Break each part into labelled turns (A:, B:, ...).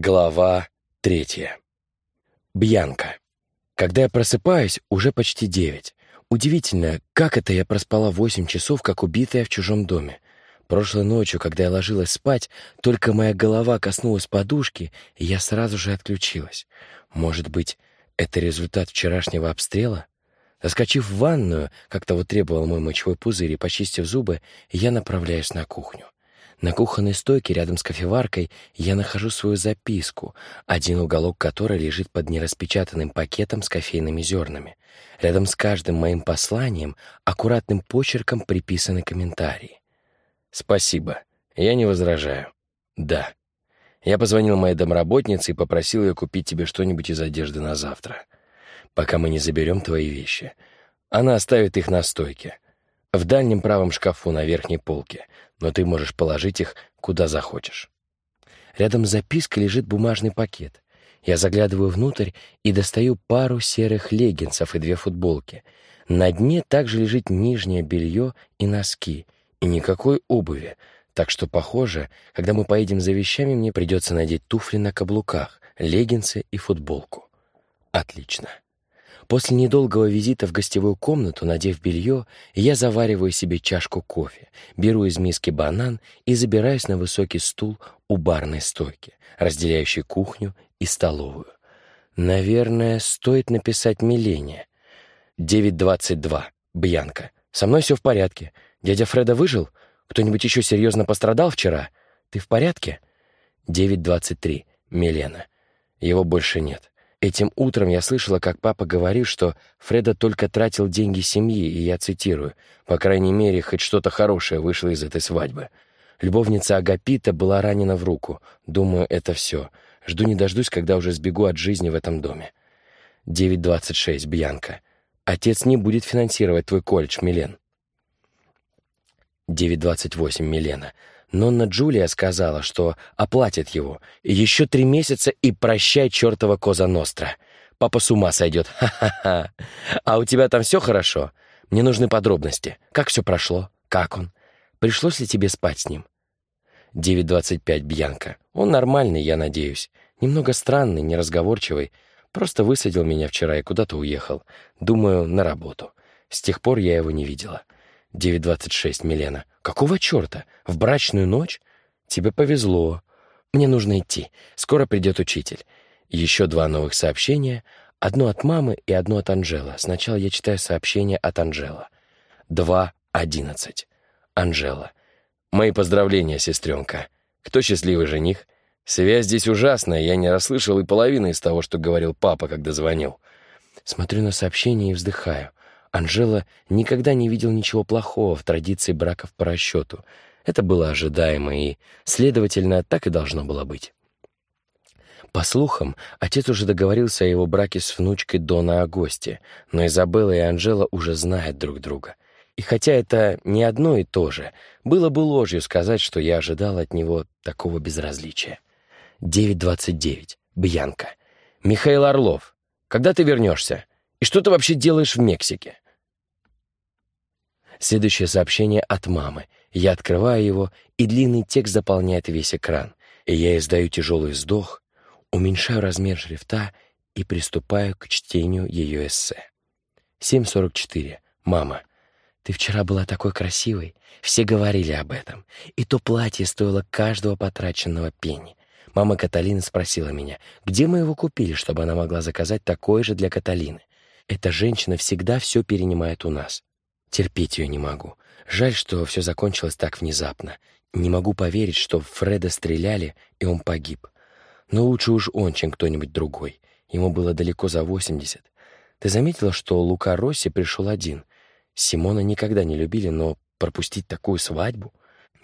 A: Глава третья. Бьянка. Когда я просыпаюсь, уже почти девять. Удивительно, как это я проспала восемь часов, как убитая в чужом доме. Прошлой ночью, когда я ложилась спать, только моя голова коснулась подушки, и я сразу же отключилась. Может быть, это результат вчерашнего обстрела? Заскочив в ванную, как того требовал мой мочевой пузырь, и почистив зубы, я направляюсь на кухню. На кухонной стойке рядом с кофеваркой я нахожу свою записку, один уголок которой лежит под нераспечатанным пакетом с кофейными зернами. Рядом с каждым моим посланием аккуратным почерком приписаны комментарии. «Спасибо. Я не возражаю. Да. Я позвонил моей домработнице и попросил ее купить тебе что-нибудь из одежды на завтра, пока мы не заберем твои вещи. Она оставит их на стойке. В дальнем правом шкафу на верхней полке, но ты можешь положить их куда захочешь. Рядом с запиской лежит бумажный пакет. Я заглядываю внутрь и достаю пару серых леггинсов и две футболки. На дне также лежит нижнее белье и носки, и никакой обуви, так что, похоже, когда мы поедем за вещами, мне придется надеть туфли на каблуках, леггинсы и футболку. Отлично. После недолгого визита в гостевую комнату, надев белье, я завариваю себе чашку кофе, беру из миски банан и забираюсь на высокий стул у барной стойки, разделяющей кухню и столовую. Наверное, стоит написать Милене. 9.22. Бьянка. Со мной все в порядке. Дядя Фреда выжил? Кто-нибудь еще серьезно пострадал вчера? Ты в порядке? 9.23. Милена. Его больше нет. Этим утром я слышала, как папа говорит, что Фреда только тратил деньги семьи, и я цитирую, «По крайней мере, хоть что-то хорошее вышло из этой свадьбы». Любовница Агапита была ранена в руку. Думаю, это все. Жду не дождусь, когда уже сбегу от жизни в этом доме. 9.26. Бьянка. Отец не будет финансировать твой колледж, Милен. 9.28. Милена. Нонна Джулия сказала, что оплатит его. Еще три месяца и прощай чертова Коза Ностра. Папа с ума сойдет. Ха-ха-ха. А у тебя там все хорошо? Мне нужны подробности. Как все прошло? Как он? Пришлось ли тебе спать с ним? 9.25, Бьянка. Он нормальный, я надеюсь. Немного странный, неразговорчивый. Просто высадил меня вчера и куда-то уехал. Думаю, на работу. С тех пор я его не видела. 9.26, Милена. Какого черта? В брачную ночь? Тебе повезло. Мне нужно идти. Скоро придет учитель. Еще два новых сообщения. Одно от мамы и одно от Анжела. Сначала я читаю сообщение от Анжела. 2.11. Анжела. Мои поздравления, сестренка. Кто счастливый жених? Связь здесь ужасная, я не расслышал и половины из того, что говорил папа, когда звонил. Смотрю на сообщение и вздыхаю. Анжела никогда не видел ничего плохого в традиции браков по расчету. Это было ожидаемо и, следовательно, так и должно было быть. По слухам, отец уже договорился о его браке с внучкой Дона Агости, но Изабелла и Анжела уже знают друг друга. И хотя это не одно и то же, было бы ложью сказать, что я ожидал от него такого безразличия. 9.29. Бьянка. Михаил Орлов. Когда ты вернешься? И что ты вообще делаешь в Мексике?» Следующее сообщение от мамы. Я открываю его, и длинный текст заполняет весь экран. И я издаю тяжелый вздох, уменьшаю размер шрифта и приступаю к чтению ее эссе. 7.44. Мама. Ты вчера была такой красивой. Все говорили об этом. И то платье стоило каждого потраченного пенни. Мама Каталины спросила меня, где мы его купили, чтобы она могла заказать такое же для Каталины. Эта женщина всегда все перенимает у нас. Терпеть ее не могу. Жаль, что все закончилось так внезапно. Не могу поверить, что Фреда стреляли, и он погиб. Но лучше уж он, чем кто-нибудь другой. Ему было далеко за восемьдесят. Ты заметила, что Лука Росси пришел один? Симона никогда не любили, но пропустить такую свадьбу?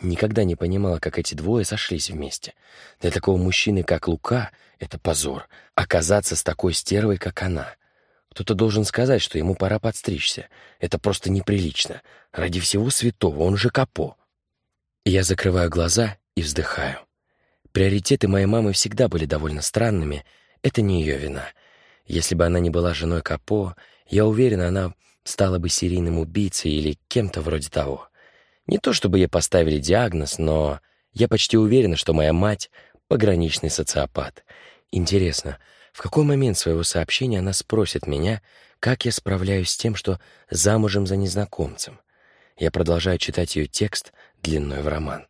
A: Никогда не понимала, как эти двое сошлись вместе. Для такого мужчины, как Лука, это позор. Оказаться с такой стервой, как она. Кто-то должен сказать, что ему пора подстричься. Это просто неприлично. Ради всего святого, он же капо. Я закрываю глаза и вздыхаю. Приоритеты моей мамы всегда были довольно странными. Это не ее вина. Если бы она не была женой капо, я уверен, она стала бы серийным убийцей или кем-то вроде того. Не то чтобы ей поставили диагноз, но я почти уверена, что моя мать пограничный социопат. Интересно, в какой момент своего сообщения она спросит меня, как я справляюсь с тем, что замужем за незнакомцем? Я продолжаю читать ее текст длиной в роман.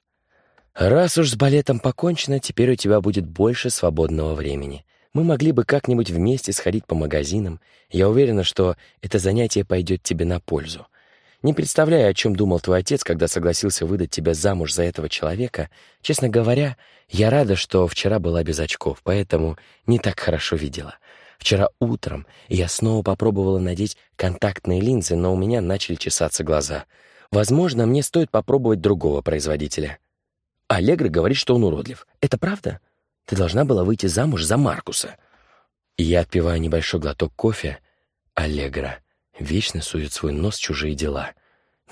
A: «Раз уж с балетом покончено, теперь у тебя будет больше свободного времени. Мы могли бы как-нибудь вместе сходить по магазинам. Я уверена, что это занятие пойдет тебе на пользу. Не представляю, о чем думал твой отец, когда согласился выдать тебя замуж за этого человека. Честно говоря, я рада, что вчера была без очков, поэтому не так хорошо видела. Вчера утром я снова попробовала надеть контактные линзы, но у меня начали чесаться глаза. Возможно, мне стоит попробовать другого производителя. Аллегра говорит, что он уродлив. Это правда? Ты должна была выйти замуж за Маркуса. Я отпиваю небольшой глоток кофе. Аллегра вечно сует свой нос чужие дела.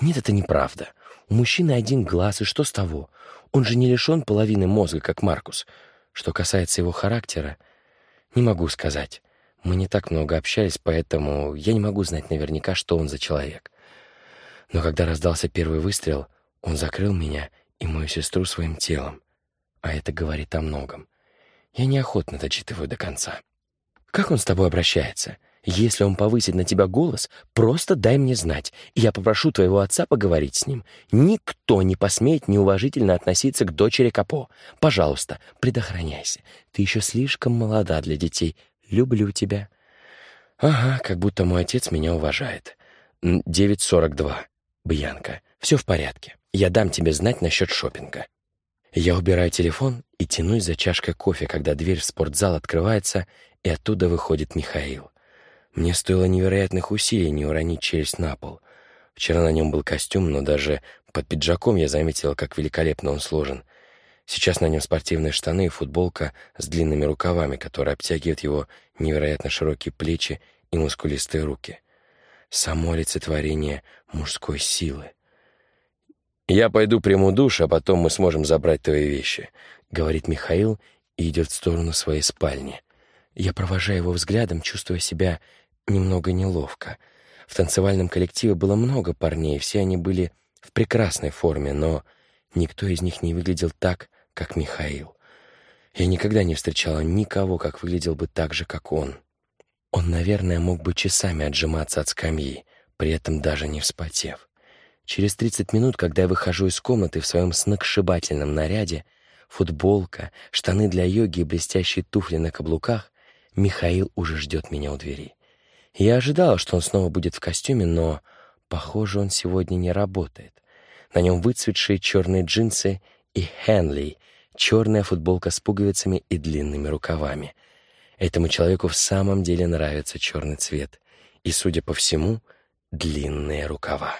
A: Нет, это неправда. У мужчины один глаз, и что с того? Он же не лишен половины мозга, как Маркус. Что касается его характера, не могу сказать. Мы не так много общались, поэтому я не могу знать наверняка, что он за человек. Но когда раздался первый выстрел, он закрыл меня и мою сестру своим телом. А это говорит о многом. Я неохотно дочитываю до конца. «Как он с тобой обращается? Если он повысит на тебя голос, просто дай мне знать, и я попрошу твоего отца поговорить с ним. Никто не посмеет неуважительно относиться к дочери Капо. Пожалуйста, предохраняйся. Ты еще слишком молода для детей. Люблю тебя». «Ага, как будто мой отец меня уважает. 9.42. Бьянка. Все в порядке. Я дам тебе знать насчет шопинга. Я убираю телефон и тянусь за чашкой кофе, когда дверь в спортзал открывается, и оттуда выходит Михаил. Мне стоило невероятных усилий не уронить челюсть на пол. Вчера на нем был костюм, но даже под пиджаком я заметила, как великолепно он сложен. Сейчас на нем спортивные штаны и футболка с длинными рукавами, которые обтягивают его невероятно широкие плечи и мускулистые руки. Само олицетворение мужской силы. «Я пойду приму душ, а потом мы сможем забрать твои вещи», — говорит Михаил и идет в сторону своей спальни. Я провожаю его взглядом, чувствуя себя немного неловко. В танцевальном коллективе было много парней, все они были в прекрасной форме, но никто из них не выглядел так, как Михаил. Я никогда не встречала никого, как выглядел бы так же, как он. Он, наверное, мог бы часами отжиматься от скамьи, при этом даже не вспотев. Через 30 минут, когда я выхожу из комнаты в своем сногсшибательном наряде, футболка, штаны для йоги и блестящие туфли на каблуках, Михаил уже ждет меня у двери. Я ожидала, что он снова будет в костюме, но, похоже, он сегодня не работает. На нем выцветшие черные джинсы и Хенли, черная футболка с пуговицами и длинными рукавами. Этому человеку в самом деле нравится черный цвет. И, судя по всему, длинные рукава.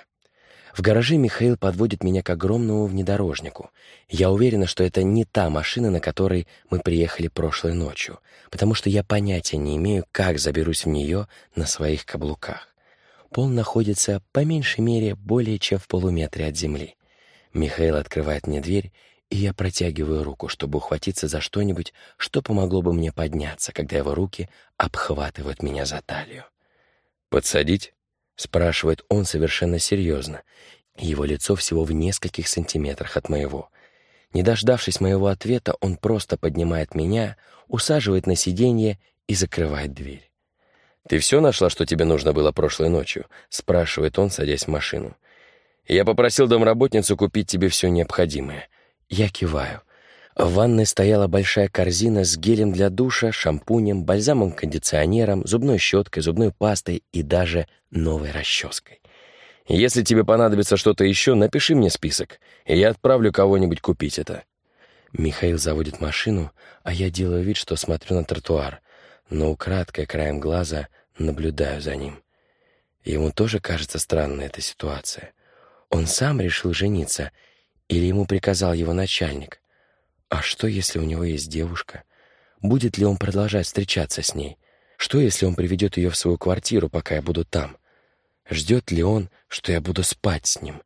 A: В гараже Михаил подводит меня к огромному внедорожнику. Я уверена, что это не та машина, на которой мы приехали прошлой ночью, потому что я понятия не имею, как заберусь в нее на своих каблуках. Пол находится, по меньшей мере, более чем в полуметре от земли. Михаил открывает мне дверь, и я протягиваю руку, чтобы ухватиться за что-нибудь, что помогло бы мне подняться, когда его руки обхватывают меня за талию. «Подсадить?» — спрашивает он совершенно серьезно. Его лицо всего в нескольких сантиметрах от моего. Не дождавшись моего ответа, он просто поднимает меня, усаживает на сиденье и закрывает дверь. «Ты все нашла, что тебе нужно было прошлой ночью?» — спрашивает он, садясь в машину. «Я попросил домработницу купить тебе все необходимое». Я киваю — в ванной стояла большая корзина с гелем для душа, шампунем, бальзамом-кондиционером, зубной щеткой, зубной пастой и даже новой расческой. «Если тебе понадобится что-то еще, напиши мне список, и я отправлю кого-нибудь купить это». Михаил заводит машину, а я делаю вид, что смотрю на тротуар, но украдкой, краем глаза, наблюдаю за ним. Ему тоже кажется странной эта ситуация. Он сам решил жениться, или ему приказал его начальник? А что, если у него есть девушка? Будет ли он продолжать встречаться с ней? Что, если он приведет ее в свою квартиру, пока я буду там? Ждет ли он, что я буду спать с ним?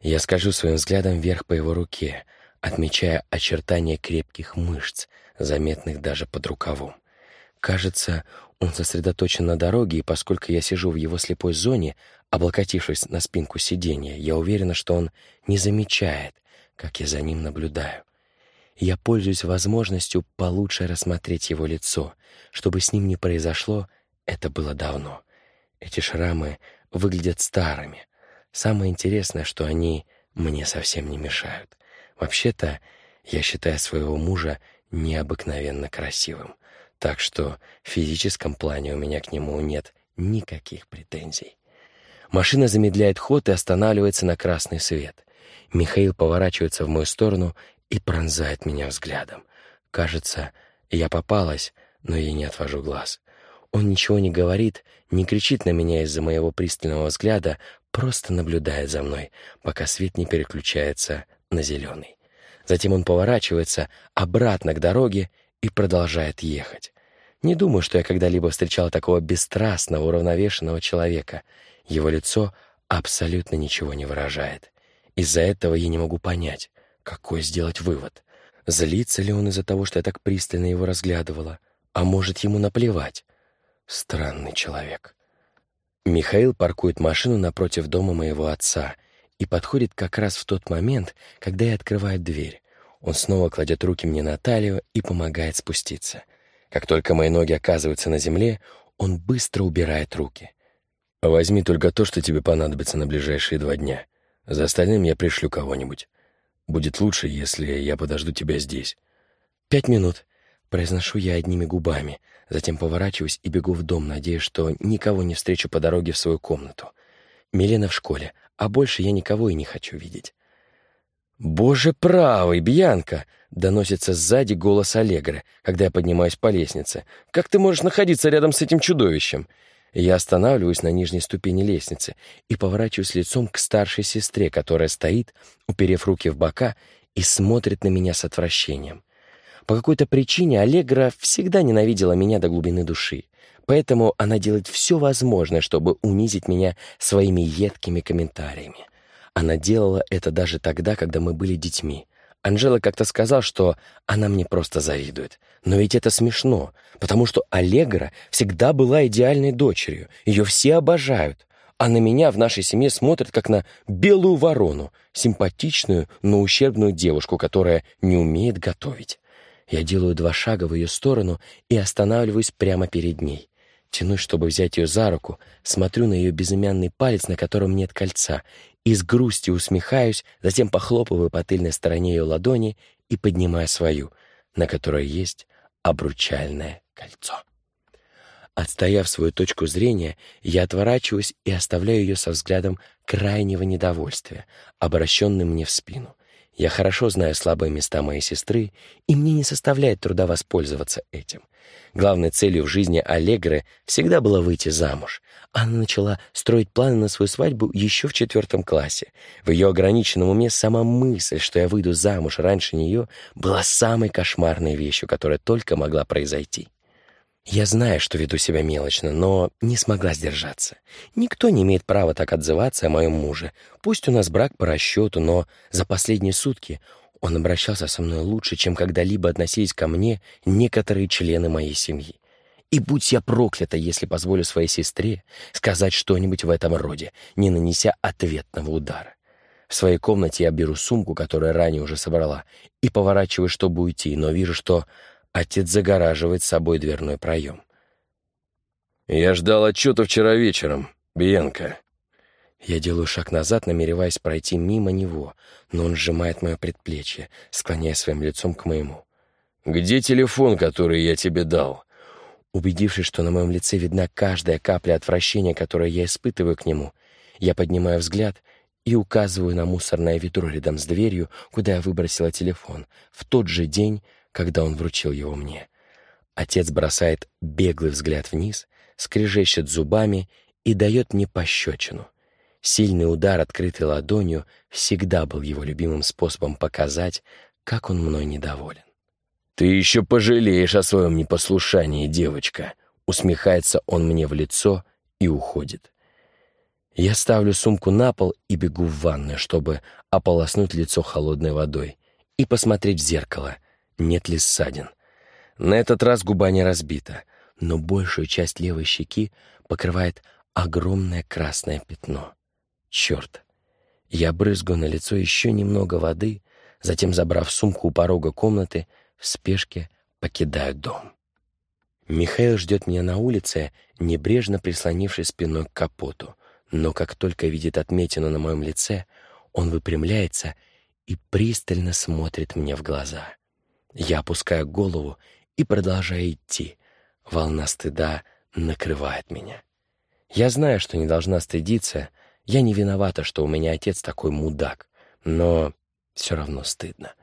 A: Я скажу своим взглядом вверх по его руке, отмечая очертания крепких мышц, заметных даже под рукавом. Кажется, он сосредоточен на дороге, и поскольку я сижу в его слепой зоне, облокотившись на спинку сиденья, я уверена, что он не замечает, как я за ним наблюдаю. Я пользуюсь возможностью получше рассмотреть его лицо. Чтобы с ним не произошло, это было давно. Эти шрамы выглядят старыми. Самое интересное, что они мне совсем не мешают. Вообще-то, я считаю своего мужа необыкновенно красивым, так что в физическом плане у меня к нему нет никаких претензий. Машина замедляет ход и останавливается на красный свет. Михаил поворачивается в мою сторону и пронзает меня взглядом. Кажется, я попалась, но я не отвожу глаз. Он ничего не говорит, не кричит на меня из-за моего пристального взгляда, просто наблюдает за мной, пока свет не переключается на зеленый. Затем он поворачивается обратно к дороге и продолжает ехать. Не думаю, что я когда-либо встречал такого бесстрастного, уравновешенного человека. Его лицо абсолютно ничего не выражает. Из-за этого я не могу понять, какой сделать вывод. Злится ли он из-за того, что я так пристально его разглядывала? А может, ему наплевать? Странный человек. Михаил паркует машину напротив дома моего отца и подходит как раз в тот момент, когда я открываю дверь. Он снова кладет руки мне на талию и помогает спуститься. Как только мои ноги оказываются на земле, он быстро убирает руки. «Возьми только то, что тебе понадобится на ближайшие два дня. За остальным я пришлю кого-нибудь. Будет лучше, если я подожду тебя здесь». «Пять минут», — произношу я одними губами, затем поворачиваюсь и бегу в дом, надеясь, что никого не встречу по дороге в свою комнату. Милена в школе, а больше я никого и не хочу видеть. «Боже правый, Бьянка!» — доносится сзади голос Аллегры, когда я поднимаюсь по лестнице. «Как ты можешь находиться рядом с этим чудовищем?» Я останавливаюсь на нижней ступени лестницы и поворачиваюсь лицом к старшей сестре, которая стоит, уперев руки в бока, и смотрит на меня с отвращением. По какой-то причине Аллегра всегда ненавидела меня до глубины души, поэтому она делает все возможное, чтобы унизить меня своими едкими комментариями. Она делала это даже тогда, когда мы были детьми. Анжела как-то сказал, что она мне просто завидует. Но ведь это смешно, потому что Аллегра всегда была идеальной дочерью. Ее все обожают. А на меня в нашей семье смотрят как на белую ворону, симпатичную, но ущербную девушку, которая не умеет готовить. Я делаю два шага в ее сторону и останавливаюсь прямо перед ней. Тянусь, чтобы взять ее за руку, смотрю на ее безымянный палец, на котором нет кольца, и с грустью усмехаюсь, затем похлопываю по тыльной стороне ее ладони и поднимаю свою, на которой есть обручальное кольцо. Отстояв свою точку зрения, я отворачиваюсь и оставляю ее со взглядом крайнего недовольствия, обращенным мне в спину. Я хорошо знаю слабые места моей сестры, и мне не составляет труда воспользоваться этим. Главной целью в жизни Аллегры всегда было выйти замуж. Она начала строить планы на свою свадьбу еще в четвертом классе. В ее ограниченном уме сама мысль, что я выйду замуж раньше нее, была самой кошмарной вещью, которая только могла произойти. Я знаю, что веду себя мелочно, но не смогла сдержаться. Никто не имеет права так отзываться о моем муже. Пусть у нас брак по расчету, но за последние сутки он обращался со мной лучше, чем когда-либо относились ко мне некоторые члены моей семьи. И будь я проклята, если позволю своей сестре сказать что-нибудь в этом роде, не нанеся ответного удара. В своей комнате я беру сумку, которую ранее уже собрала, и поворачиваю, чтобы уйти, но вижу, что отец загораживает собой дверной проем. «Я ждал отчета вчера вечером, Биенко», я делаю шаг назад, намереваясь пройти мимо него, но он сжимает мое предплечье, склоняя своим лицом к моему. «Где телефон, который я тебе дал?» Убедившись, что на моем лице видна каждая капля отвращения, которое я испытываю к нему, я поднимаю взгляд и указываю на мусорное ведро рядом с дверью, куда я выбросила телефон, в тот же день, когда он вручил его мне. Отец бросает беглый взгляд вниз, скрежещет зубами и дает мне пощечину — Сильный удар, открытой ладонью, всегда был его любимым способом показать, как он мной недоволен. «Ты еще пожалеешь о своем непослушании, девочка!» Усмехается он мне в лицо и уходит. Я ставлю сумку на пол и бегу в ванную, чтобы ополоснуть лицо холодной водой и посмотреть в зеркало, нет ли ссадин. На этот раз губа не разбита, но большую часть левой щеки покрывает огромное красное пятно. Черт! Я брызгаю на лицо еще немного воды, Затем, забрав сумку у порога комнаты, в спешке покидаю дом. Михаил ждет меня на улице, небрежно прислонившись спиной к капоту. Но как только видит отметину на моем лице, он выпрямляется и пристально смотрит мне в глаза. Я опускаю голову и продолжаю идти. Волна стыда накрывает меня. Я знаю, что не должна стыдиться. Я не виновата, что у меня отец такой мудак. Но все равно стыдно.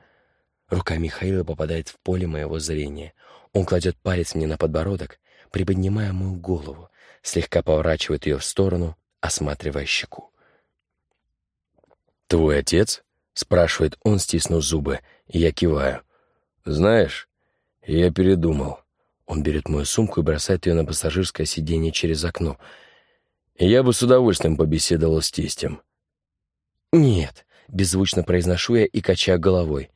A: Рука Михаила попадает в поле моего зрения. Он кладет палец мне на подбородок, приподнимая мою голову, слегка поворачивает ее в сторону, осматривая щеку.
B: «Твой отец?» — спрашивает он, стиснув зубы, и я киваю. «Знаешь, я передумал».
A: Он берет мою сумку и бросает ее на пассажирское сиденье через окно.
B: «Я бы с удовольствием побеседовал с тестем».
A: «Нет», — беззвучно произношу я и качаю головой.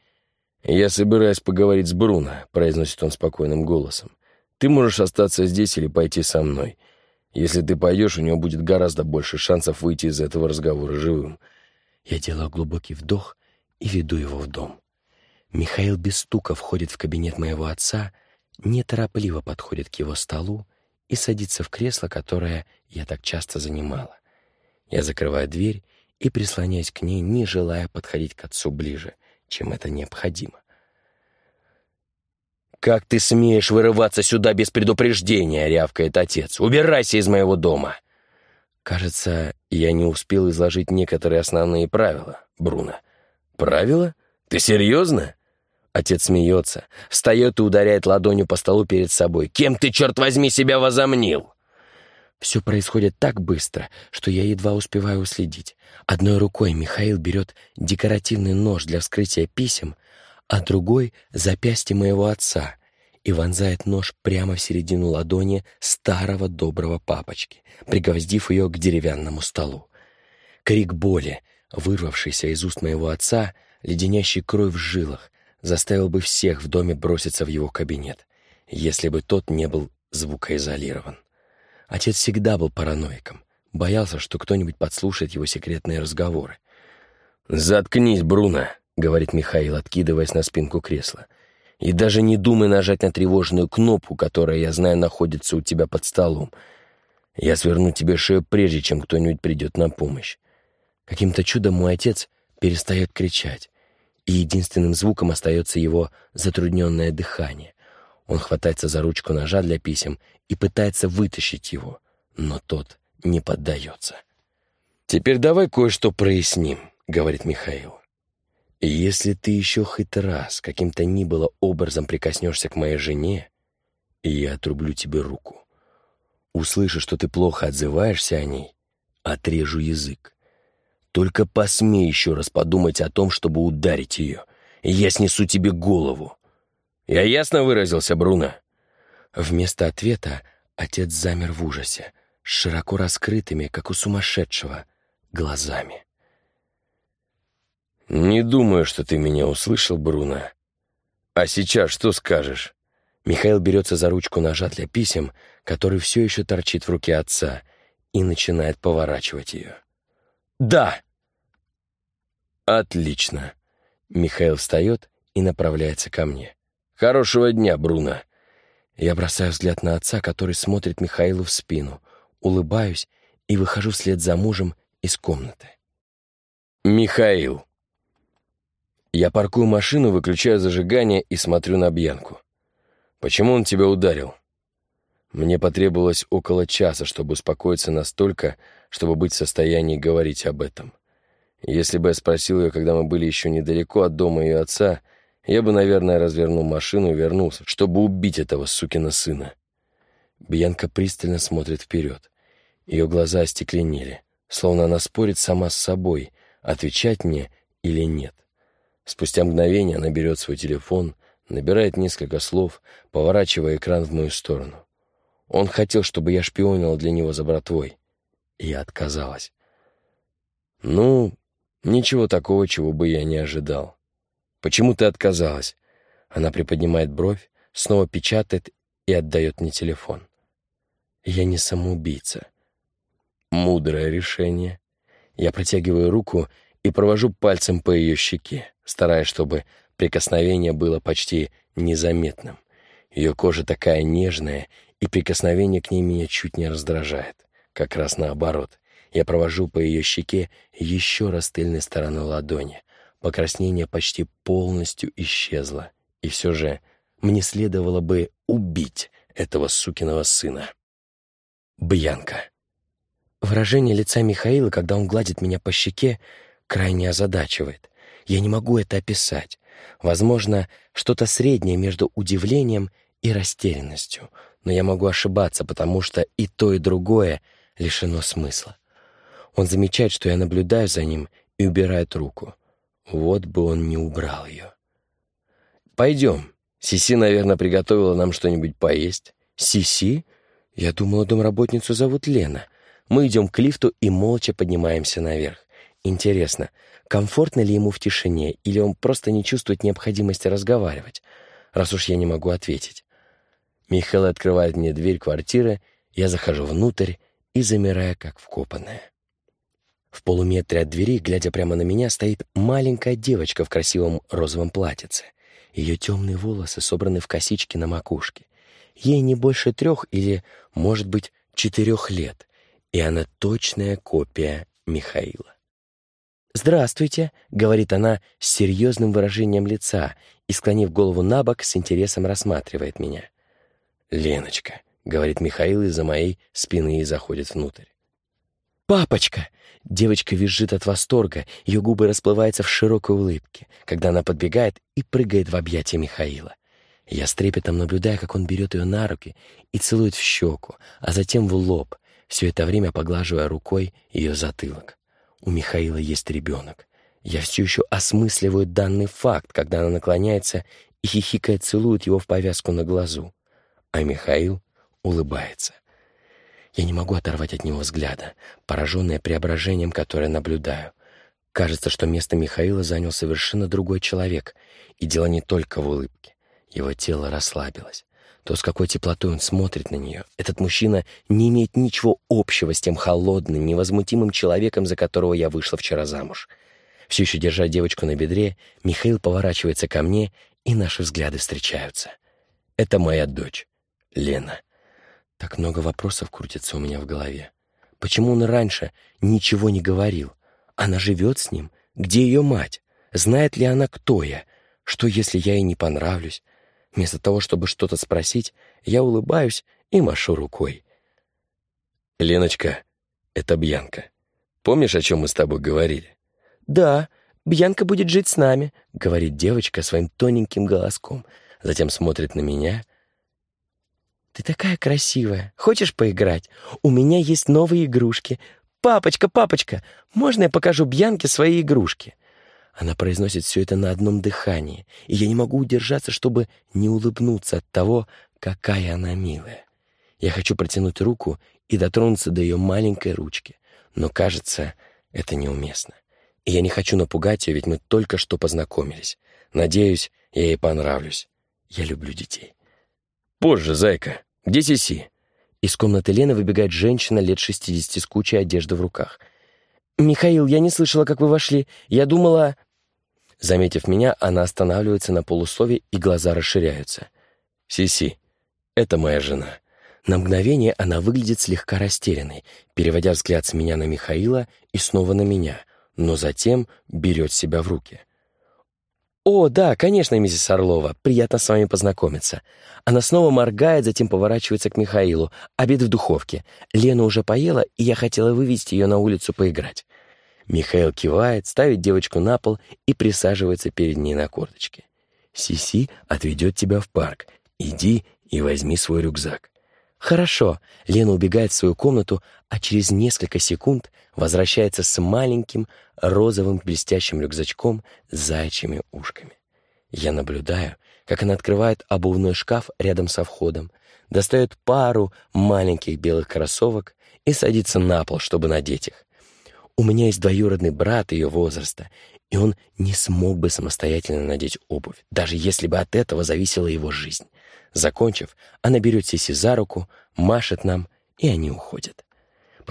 B: «Я собираюсь поговорить с Бруно», — произносит он спокойным голосом. «Ты можешь остаться здесь или пойти со мной. Если ты пойдешь, у него будет гораздо больше шансов выйти из этого разговора живым».
A: Я делаю глубокий вдох и веду его в дом. Михаил без стука входит в кабинет моего отца, неторопливо подходит к его столу и садится в кресло, которое я так часто занимала. Я закрываю дверь и прислоняюсь к ней, не желая подходить к отцу ближе, чем это необходимо.
B: «Как ты смеешь вырываться сюда без предупреждения?» — рявкает отец. «Убирайся из моего дома!»
A: Кажется, я не успел изложить некоторые основные правила, Бруно.
B: «Правила? Ты серьезно?»
A: Отец смеется, встает и ударяет ладонью по столу перед собой.
B: «Кем ты, черт возьми, себя возомнил?»
A: Все происходит так быстро, что я едва успеваю уследить. Одной рукой Михаил берет декоративный нож для вскрытия писем, а другой — запястье моего отца и вонзает нож прямо в середину ладони старого доброго папочки, пригвоздив ее к деревянному столу. Крик боли, вырвавшийся из уст моего отца, леденящий кровь в жилах, заставил бы всех в доме броситься в его кабинет, если бы тот не был звукоизолирован. Отец всегда был параноиком, боялся, что кто-нибудь подслушает его секретные разговоры.
B: «Заткнись, Бруно», — говорит Михаил, откидываясь на спинку кресла. «И даже не думай нажать на тревожную кнопку, которая, я знаю, находится у тебя под столом. Я сверну тебе шею, прежде чем кто-нибудь придет на помощь».
A: Каким-то чудом мой отец перестает кричать, и единственным звуком остается его затрудненное дыхание. Он хватается за ручку ножа для писем и пытается вытащить его, но тот не поддается.
B: «Теперь давай кое-что проясним», — говорит Михаил.
A: «Если ты еще хоть раз каким-то ни было образом прикоснешься к моей жене, я отрублю тебе руку. Услышу, что ты плохо отзываешься о ней, отрежу язык. Только посмей еще раз подумать о том, чтобы ударить ее, я снесу тебе голову».
B: «Я ясно выразился, Бруно?»
A: Вместо ответа отец замер в ужасе, широко раскрытыми, как у сумасшедшего, глазами.
B: «Не думаю, что ты меня услышал, Бруно. А сейчас что скажешь?»
A: Михаил берется за ручку ножа для писем, который все еще торчит в руке отца, и начинает поворачивать ее.
B: «Да!»
A: «Отлично!» Михаил встает и направляется ко мне.
B: «Хорошего дня, Бруно!»
A: Я бросаю взгляд на отца, который смотрит Михаилу в спину, улыбаюсь и выхожу вслед за мужем из комнаты.
B: «Михаил!» Я паркую машину, выключаю зажигание и смотрю на Бьянку. «Почему он тебя ударил?» Мне потребовалось около часа, чтобы успокоиться настолько, чтобы быть в состоянии говорить об этом. Если бы я спросил ее, когда мы были еще недалеко от дома ее отца, я бы, наверное, развернул машину и вернулся, чтобы убить этого сукина сына.
A: Бьянка пристально смотрит вперед. Ее глаза остекленели, словно она спорит сама с собой, отвечать мне или нет. Спустя мгновение она берет свой телефон, набирает несколько слов, поворачивая экран в мою сторону. Он хотел, чтобы я шпионила для него за братвой. И я отказалась. Ну, ничего такого, чего бы я не ожидал. «Почему ты отказалась?» Она приподнимает бровь, снова печатает и отдает мне телефон. «Я не самоубийца». Мудрое решение. Я протягиваю руку
B: и провожу пальцем по ее щеке, стараясь, чтобы прикосновение было почти незаметным. Ее кожа такая нежная, и прикосновение к ней меня чуть не раздражает. Как раз наоборот. Я провожу по ее щеке еще раз тыльной стороной ладони. Покраснение почти полностью исчезло. И все же мне следовало бы убить этого сукиного сына. Бьянка. Выражение лица Михаила, когда он гладит меня по щеке, крайне озадачивает. Я не могу это описать. Возможно, что-то среднее между удивлением и растерянностью, но я могу ошибаться, потому что и то, и другое лишено смысла. Он замечает, что я наблюдаю за ним и убирает руку. Вот бы он не убрал ее. «Пойдем. Сиси, наверное, приготовила нам что-нибудь поесть». «Сиси? Я думала, домработницу зовут Лена. Мы идем к лифту и молча поднимаемся наверх. Интересно, комфортно ли ему в тишине, или он просто не чувствует необходимости разговаривать, раз уж я не могу ответить. Михаил открывает мне дверь квартиры, я захожу внутрь и замираю, как вкопанная. В полуметре от двери, глядя прямо на меня, стоит маленькая девочка в красивом розовом платьице. Ее темные волосы собраны в косички на макушке. Ей не больше трех или, может быть, четырех лет, и она точная копия Михаила. «Здравствуйте», — говорит она с серьезным выражением лица и, склонив голову на бок, с интересом рассматривает меня. «Леночка», — говорит Михаил из-за моей спины и заходит внутрь. «Папочка!» Девочка визжит от восторга, ее губы расплываются в широкой улыбке, когда она подбегает и прыгает в объятия Михаила. Я с трепетом наблюдаю, как он берет ее на руки и целует в щеку, а затем в лоб, все это время поглаживая рукой ее затылок. У Михаила есть ребенок. Я все еще осмысливаю данный факт, когда она наклоняется и хихикая целует его в повязку на глазу. А Михаил улыбается. Я не могу оторвать от него взгляда, пораженная преображением, которое наблюдаю. Кажется, что место Михаила занял совершенно другой человек, и дело не только в улыбке. Его тело расслабилось то, с какой теплотой он смотрит на нее. Этот мужчина не имеет ничего общего с тем холодным, невозмутимым человеком, за которого я вышла вчера замуж. Все еще держа девочку на бедре, Михаил поворачивается ко мне, и наши взгляды встречаются. Это моя дочь, Лена. Так много вопросов крутится у меня в голове. Почему он раньше ничего не говорил? Она живет с ним? Где ее мать? Знает ли она, кто я? Что, если я ей не понравлюсь? Вместо того, чтобы что-то спросить, я улыбаюсь и машу рукой. «Леночка, это Бьянка. Помнишь, о чем мы с тобой говорили?» «Да, Бьянка будет жить с нами», — говорит девочка своим тоненьким голоском. Затем смотрит на меня. «Ты такая красивая. Хочешь поиграть? У меня есть новые игрушки. Папочка, папочка, можно я покажу Бьянке свои игрушки?» Она произносит все это на одном дыхании, и я не могу удержаться, чтобы не улыбнуться от того, какая она милая. Я хочу протянуть руку и дотронуться до ее маленькой ручки, но, кажется, это неуместно. И я не хочу напугать ее, ведь мы только что познакомились. Надеюсь, я ей понравлюсь. Я люблю детей. Позже, зайка. Где Сиси? Из комнаты Лены выбегает женщина лет шестидесяти с кучей одежды в руках — «Михаил, я не слышала, как вы вошли. Я думала...» Заметив меня, она останавливается на полуслове, и глаза расширяются. «Сиси, это моя жена». На мгновение она выглядит слегка растерянной, переводя взгляд с меня на Михаила и снова на меня, но затем берет себя в руки. «О, да, конечно, миссис Орлова, приятно с вами познакомиться». Она снова моргает, затем поворачивается к Михаилу. Обед в духовке. Лена уже поела, и я хотела вывести ее на улицу поиграть. Михаил кивает, ставит девочку на пол и присаживается перед ней на корточке. «Сиси отведет тебя в парк. Иди и возьми свой рюкзак». «Хорошо». Лена убегает в свою комнату, а через несколько секунд возвращается с маленьким розовым блестящим рюкзачком с заячьими ушками. Я наблюдаю, как она открывает обувной шкаф рядом со входом, достает пару маленьких белых кроссовок и садится на пол, чтобы надеть их. У меня есть двоюродный брат ее возраста, и он не смог бы самостоятельно надеть обувь, даже если бы от этого зависела его жизнь. Закончив, она берет Сиси за руку, машет нам, и они уходят.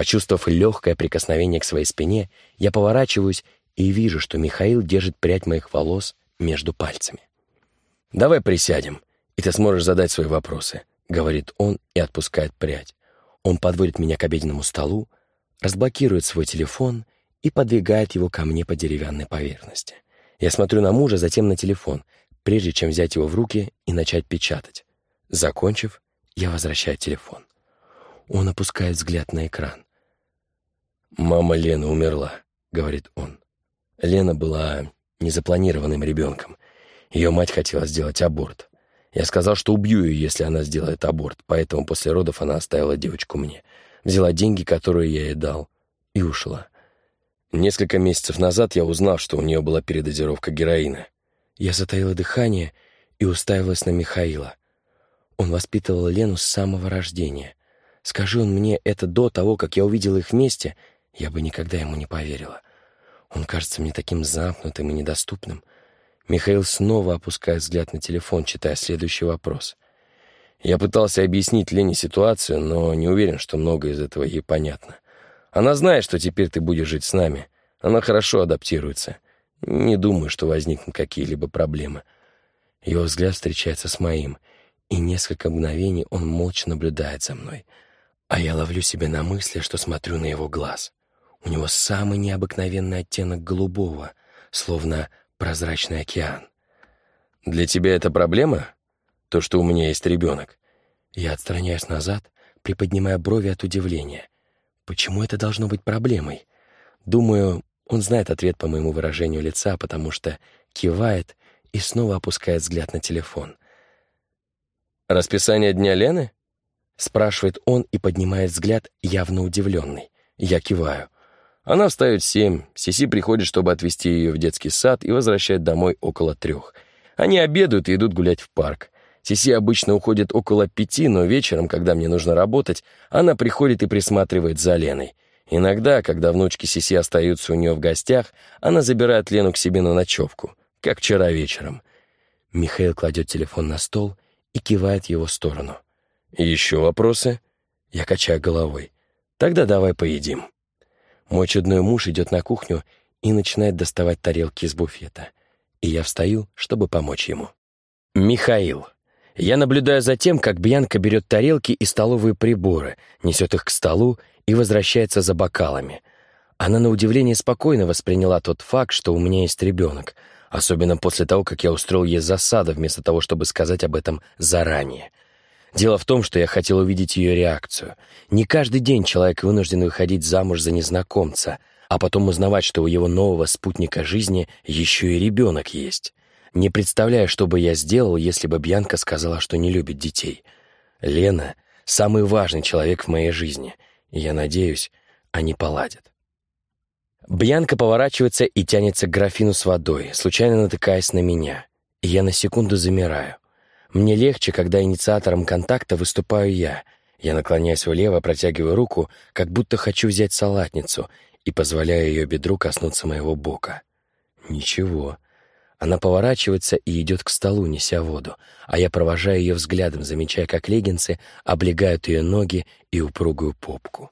B: Почувствовав легкое прикосновение к своей спине, я поворачиваюсь
A: и вижу, что Михаил держит прядь моих волос между пальцами.
B: «Давай присядем, и ты сможешь задать свои вопросы», — говорит он и отпускает прядь.
A: Он подводит меня к обеденному столу, разблокирует свой телефон и подвигает его ко мне по деревянной поверхности. Я смотрю на мужа, затем на телефон, прежде чем взять его в руки и начать печатать. Закончив, я возвращаю телефон. Он опускает взгляд на экран.
B: «Мама Лена умерла», — говорит он. Лена была незапланированным ребенком. Ее мать хотела сделать аборт. Я сказал, что убью ее, если она сделает аборт, поэтому после родов она оставила девочку мне. Взяла деньги, которые я ей дал, и ушла. Несколько месяцев назад я узнал, что у нее была передозировка героина.
A: Я затаила дыхание и уставилась на Михаила. Он воспитывал Лену с самого рождения. Скажи он мне это до того, как я увидела их вместе, я бы никогда ему не поверила. Он кажется мне таким замкнутым и недоступным. Михаил снова опускает взгляд на телефон, читая следующий вопрос.
B: Я пытался объяснить Лене ситуацию, но не уверен, что многое из этого ей понятно. Она знает, что теперь ты будешь жить с нами. Она хорошо адаптируется. Не думаю, что возникнут какие-либо проблемы.
A: Его взгляд встречается с моим, и несколько мгновений он молча наблюдает за мной. А я ловлю себя на мысли, что смотрю на его глаз. У него самый необыкновенный оттенок голубого, словно прозрачный океан.
B: «Для тебя это проблема? То, что у меня есть ребенок?»
A: Я отстраняюсь назад, приподнимая брови от удивления. Почему это должно быть проблемой? Думаю, он знает ответ по моему выражению лица, потому что кивает и снова опускает взгляд на телефон.
B: «Расписание дня Лены?»
A: Спрашивает он и поднимает взгляд, явно удивленный. Я киваю.
B: Она встает в семь, Сиси приходит, чтобы отвезти ее в детский сад и возвращает домой около трех. Они обедают и идут гулять в парк. Сиси обычно уходит около пяти, но вечером, когда мне нужно работать, она приходит и присматривает за Леной. Иногда, когда внучки Сиси остаются у нее в гостях, она забирает Лену к себе на ночевку, как вчера вечером.
A: Михаил кладет телефон на стол и кивает его сторону.
B: «Еще вопросы?»
A: Я качаю головой. «Тогда давай поедим». Мой чудной муж идет на кухню и начинает доставать тарелки из буфета. И я встаю, чтобы помочь ему. Михаил. Я наблюдаю за тем, как Бьянка берет тарелки и столовые приборы, несет их к столу и возвращается за бокалами. Она на удивление спокойно восприняла тот факт, что у меня есть ребенок, особенно после того, как я устроил ей засаду, вместо того, чтобы сказать об этом заранее. Дело в том, что я хотел увидеть ее реакцию. Не каждый день человек вынужден выходить замуж за незнакомца, а потом узнавать, что у его нового спутника жизни еще и ребенок есть. Не представляю, что бы я сделал, если бы Бьянка сказала, что не любит детей. Лена — самый важный человек в моей жизни, и я надеюсь, они поладят. Бьянка поворачивается и тянется к графину с водой, случайно натыкаясь на меня, и я на секунду замираю. Мне легче, когда инициатором контакта выступаю я. Я наклоняюсь влево, протягиваю руку, как будто хочу взять салатницу, и позволяю ее бедру коснуться моего бока. Ничего. Она поворачивается и идет к столу, неся воду, а я провожаю ее взглядом, замечая, как леггинсы облегают ее ноги и упругую попку.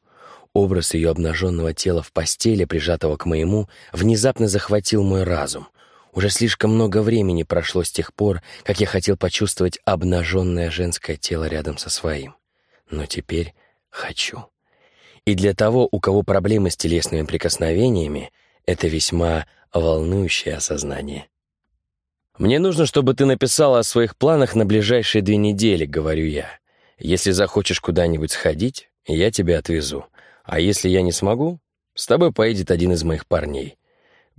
A: Образ ее обнаженного тела в постели, прижатого к моему, внезапно захватил мой разум — уже слишком много времени прошло с тех пор, как я хотел почувствовать обнаженное женское тело рядом со своим. Но теперь хочу. И для того, у кого проблемы с телесными прикосновениями, это весьма волнующее осознание. «Мне нужно, чтобы ты написала о своих планах на ближайшие две недели», — говорю я. «Если захочешь куда-нибудь сходить, я тебя отвезу. А если я не смогу, с тобой поедет один из моих парней.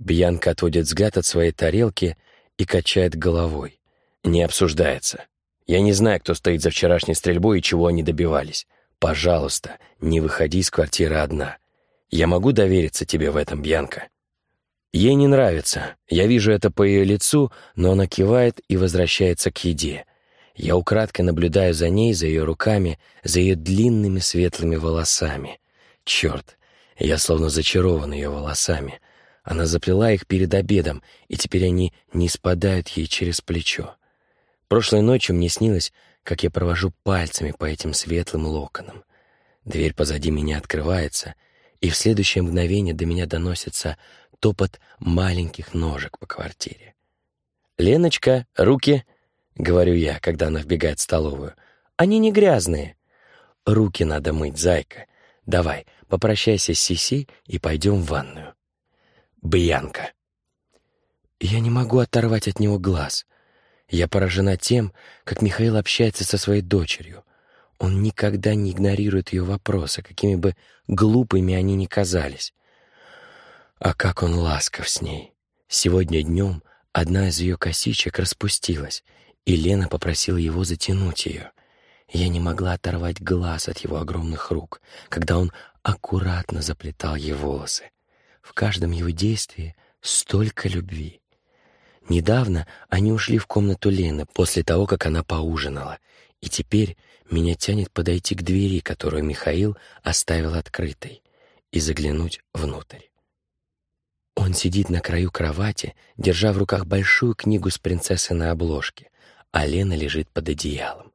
A: Бьянка отводит взгляд от своей тарелки и качает головой. Не обсуждается. Я не знаю, кто стоит за вчерашней стрельбой и чего они добивались. Пожалуйста, не выходи из квартиры одна. Я могу довериться тебе в этом, Бьянка. Ей не нравится. Я вижу это по ее лицу, но она кивает и возвращается к еде. Я украдкой наблюдаю за ней, за ее руками, за ее длинными светлыми волосами. Черт, я словно зачарован ее волосами — она заплела их перед обедом, и теперь они не спадают ей через плечо. Прошлой ночью мне снилось, как я провожу пальцами по этим светлым локонам. Дверь позади меня открывается, и в следующее мгновение до меня доносится топот маленьких ножек по квартире. «Леночка, руки!» — говорю я, когда она вбегает в столовую. «Они не грязные». «Руки надо мыть, зайка. Давай, попрощайся с Сиси и пойдем в ванную». Бьянка. Я не могу оторвать от него глаз. Я поражена тем, как Михаил общается со своей дочерью. Он никогда не игнорирует ее вопросы, какими бы глупыми они ни казались. А как он ласков с ней. Сегодня днем одна из ее косичек распустилась, и Лена попросила его затянуть ее. Я не могла оторвать глаз от его огромных рук, когда он аккуратно заплетал ей волосы. В каждом его действии столько любви. Недавно они ушли в комнату Лены после того, как она поужинала, и теперь меня тянет подойти к двери, которую Михаил оставил открытой, и заглянуть внутрь. Он сидит на краю кровати, держа в руках большую книгу с принцессой на обложке, а Лена лежит под одеялом.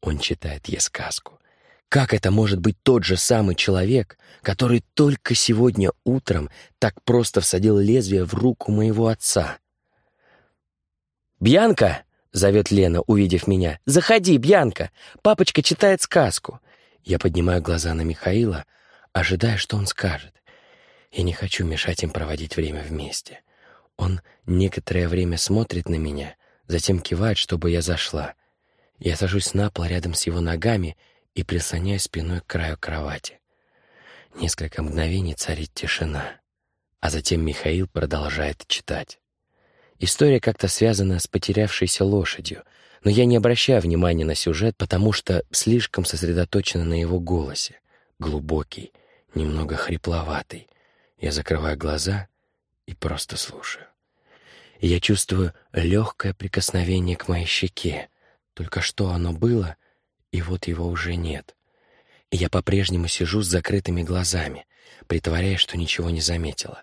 A: Он читает ей сказку. Как это может быть тот же самый человек, который только сегодня утром так просто всадил лезвие в руку моего отца? «Бьянка!» — зовет Лена, увидев меня. «Заходи, Бьянка! Папочка читает сказку!» Я поднимаю глаза на Михаила, ожидая, что он скажет. Я не хочу мешать им проводить время вместе. Он некоторое время смотрит на меня, затем кивает, чтобы я зашла. Я сажусь на пол рядом с его ногами и прислоняюсь спиной к краю кровати. Несколько мгновений царит тишина, а затем Михаил продолжает читать. История как-то связана с потерявшейся лошадью, но я не обращаю внимания на сюжет, потому что слишком сосредоточена на его голосе. Глубокий, немного хрипловатый. Я закрываю глаза и просто слушаю. И я чувствую легкое прикосновение к моей щеке. Только что оно было, и вот его уже нет. И я по-прежнему сижу с закрытыми глазами, притворяясь, что ничего не заметила.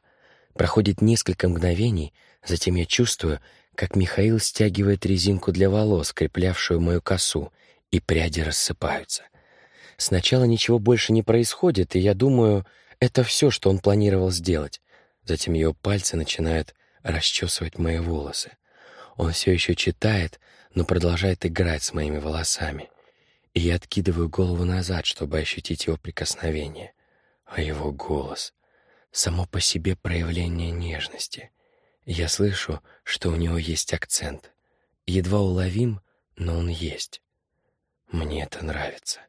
A: Проходит несколько мгновений, Затем я чувствую, как Михаил стягивает резинку для волос, креплявшую мою косу, и пряди рассыпаются. Сначала ничего больше не происходит, и я думаю, это все, что он планировал сделать. Затем его пальцы начинают расчесывать мои волосы. Он все еще читает, но продолжает играть с моими волосами. И я откидываю голову назад, чтобы ощутить его прикосновение. А его голос — само по себе проявление нежности — я слышу, что у него есть акцент. Едва уловим, но он есть. Мне это нравится.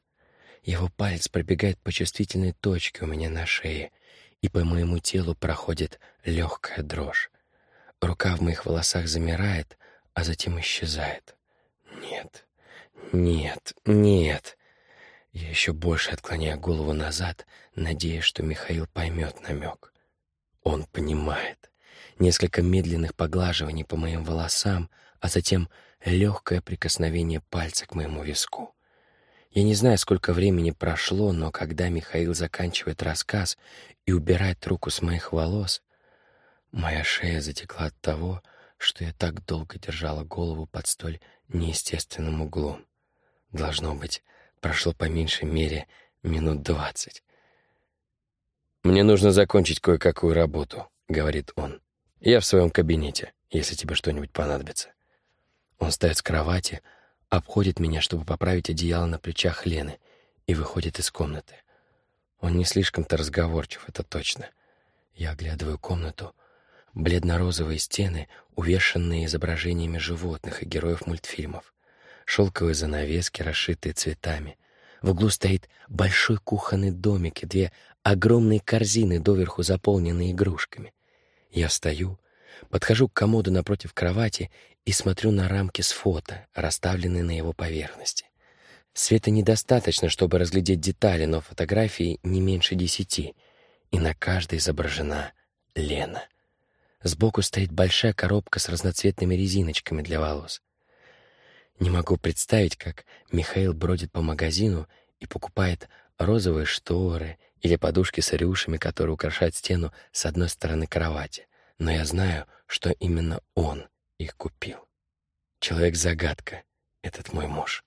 A: Его палец пробегает по чувствительной точке у меня на шее, и по моему телу проходит легкая дрожь. Рука в моих волосах замирает, а затем исчезает. Нет, нет, нет. Я еще больше отклоняю голову назад, надеясь, что Михаил поймет намек. Он понимает несколько медленных поглаживаний по моим волосам, а затем легкое прикосновение пальца к моему виску. Я не знаю, сколько времени прошло, но когда Михаил заканчивает рассказ и убирает руку с моих волос, моя шея затекла от того, что я так долго держала голову под столь неестественным углом. Должно быть, прошло по меньшей мере минут двадцать. «Мне нужно закончить кое-какую работу», — говорит он. Я в своем кабинете, если тебе что-нибудь понадобится. Он встает с кровати, обходит меня, чтобы поправить одеяло на плечах Лены, и выходит из комнаты. Он не слишком-то разговорчив, это точно. Я оглядываю комнату. Бледно-розовые стены, увешанные изображениями животных и героев мультфильмов. Шелковые занавески, расшитые цветами. В углу стоит большой кухонный домик и две огромные корзины, доверху заполненные игрушками. Я встаю, подхожу к комоду напротив кровати и смотрю на рамки с фото, расставленные на его поверхности. Света недостаточно, чтобы разглядеть детали, но фотографии не меньше десяти, и на каждой изображена Лена. Сбоку стоит большая коробка с разноцветными резиночками для волос. Не могу представить, как Михаил бродит по магазину и покупает розовые шторы или подушки с рюшами, которые украшают стену с одной стороны кровати. Но я знаю, что именно он их купил. Человек-загадка, этот мой муж.